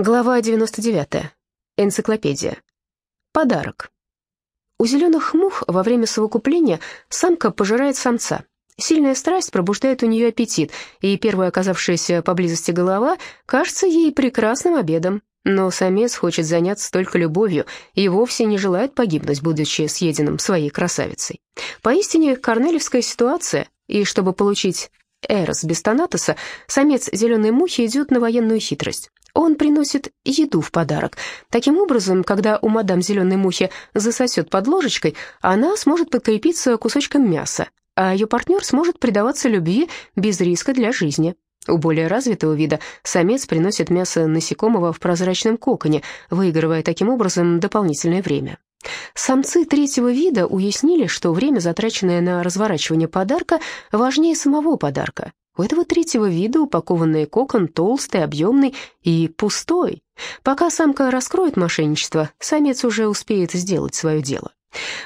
Глава 99. Энциклопедия. Подарок. У зеленых мух во время совокупления самка пожирает самца. Сильная страсть пробуждает у нее аппетит, и первая оказавшаяся поблизости голова кажется ей прекрасным обедом. Но самец хочет заняться только любовью и вовсе не желает погибнуть, будучи съеденным своей красавицей. Поистине корнелевская ситуация, и чтобы получить Эрос без Танатоса, самец зеленой мухи идет на военную хитрость. Он приносит еду в подарок. Таким образом, когда у мадам зеленой мухи засосет под ложечкой, она сможет подкрепиться кусочком мяса, а ее партнер сможет предаваться любви без риска для жизни. У более развитого вида самец приносит мясо насекомого в прозрачном коконе, выигрывая таким образом дополнительное время. Самцы третьего вида уяснили, что время, затраченное на разворачивание подарка, важнее самого подарка. У этого третьего вида упакованный кокон толстый, объемный и пустой. Пока самка раскроет мошенничество, самец уже успеет сделать свое дело.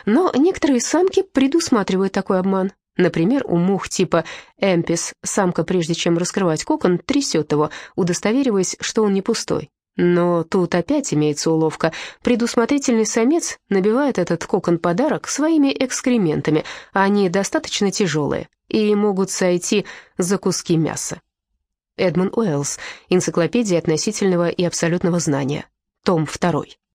Но некоторые самки предусматривают такой обман. Например, у мух типа эмпис самка, прежде чем раскрывать кокон, трясет его, удостовериваясь, что он не пустой. Но тут опять имеется уловка. Предусмотрительный самец набивает этот кокон подарок своими экскрементами, они достаточно тяжелые и могут сойти за куски мяса. Эдмон Уэллс. Энциклопедия относительного и абсолютного знания. Том 2.